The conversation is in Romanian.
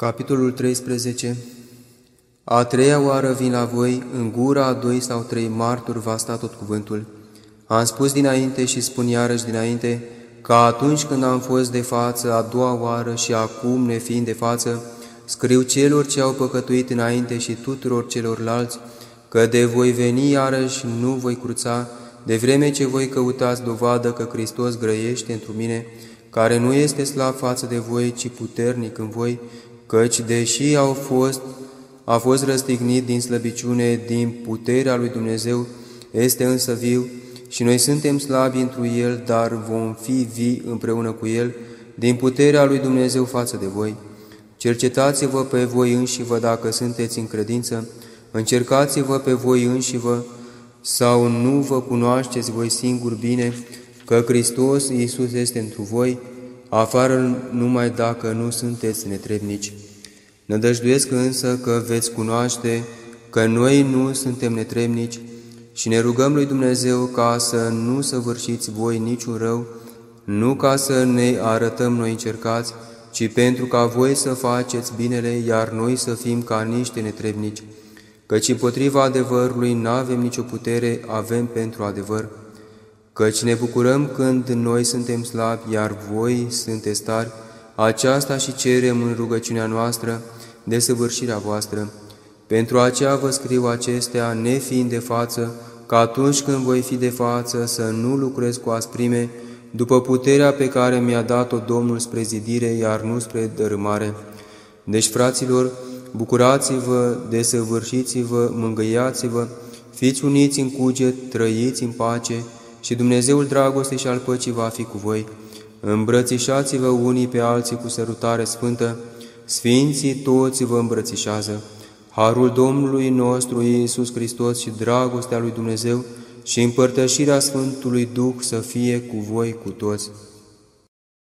Capitolul 13 A treia oară vin la voi, în gura a doi sau trei marturi va sta tot cuvântul. Am spus dinainte și spun iarăși dinainte, că atunci când am fost de față a doua oară și acum ne fiind de față, scriu celor ce au păcătuit înainte și tuturor celorlalți, că de voi veni iarăși nu voi cruța, de vreme ce voi căutați dovadă că Hristos grăiește într mine, care nu este slab față de voi, ci puternic în voi, căci deși au fost, a fost răstignit din slăbiciune, din puterea lui Dumnezeu, este însă viu și noi suntem slabi întru El, dar vom fi vii împreună cu El, din puterea lui Dumnezeu față de voi. Cercetați-vă pe voi înși-vă dacă sunteți în credință, încercați-vă pe voi înși-vă, sau nu vă cunoașteți voi singuri bine că Hristos Iisus este întru voi, afară numai dacă nu sunteți netrebnici. Nădăjduiesc însă că veți cunoaște că noi nu suntem netrebnici și ne rugăm lui Dumnezeu ca să nu săvârșiți voi niciun rău, nu ca să ne arătăm noi încercați, ci pentru ca voi să faceți binele, iar noi să fim ca niște netrebnici, căci împotriva adevărului nu avem nicio putere, avem pentru adevăr căci ne bucurăm când noi suntem slabi, iar voi sunteți tari, aceasta și cerem în rugăciunea noastră de săvârșirea voastră. Pentru aceea vă scriu acestea, nefiind de față, că atunci când voi fi de față să nu lucrez cu asprime, după puterea pe care mi-a dat-o Domnul spre zidire, iar nu spre dărâmare. Deci, fraților, bucurați-vă, desăvârșiți-vă, mângâiați-vă, fiți uniți în cuget, trăiți în pace, și Dumnezeul dragostei și al păcii va fi cu voi. Îmbrățișați-vă unii pe alții cu sărutare sfântă, Sfinții toți vă îmbrățișează. Harul Domnului nostru Iisus Hristos și dragostea lui Dumnezeu și împărtășirea Sfântului Duh să fie cu voi cu toți.